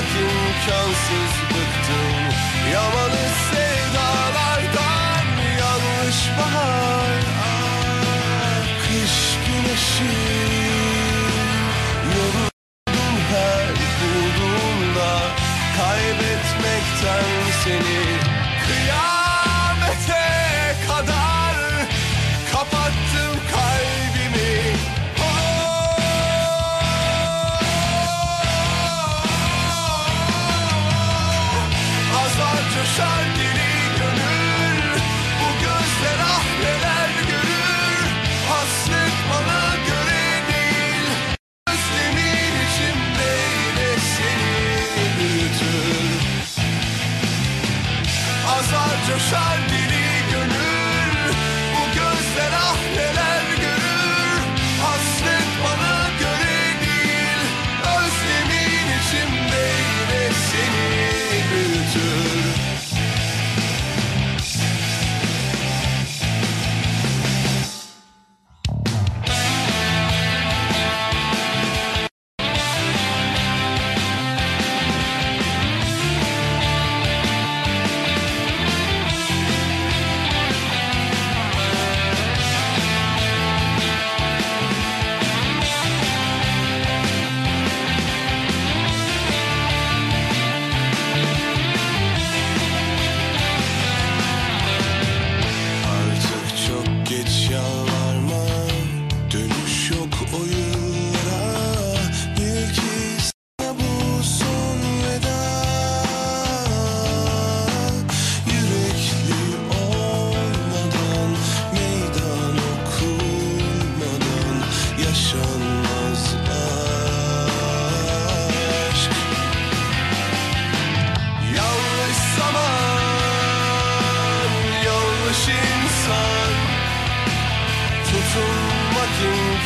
Yaşamak imkansız bıktım. Yamanı sevdalardan Yanlış bahar. Ah, kış güneşi. Yoruldum her bulduğumda. Kaybetmekten seni Kıyam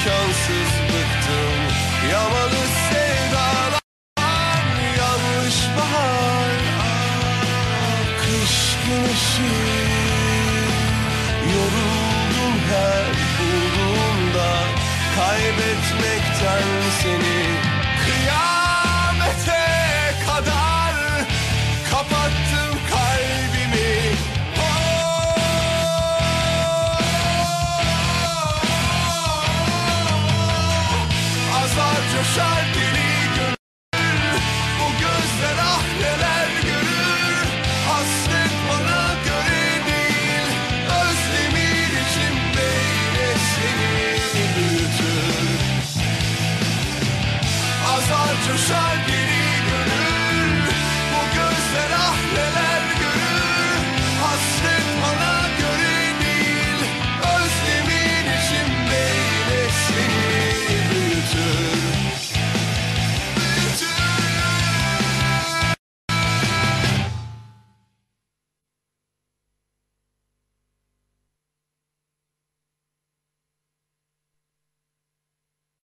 imkansız bıktım. Yamalı sevdalar yanlış bahar. Kış güneşi yoruldum her bulduğumda. Kaybetme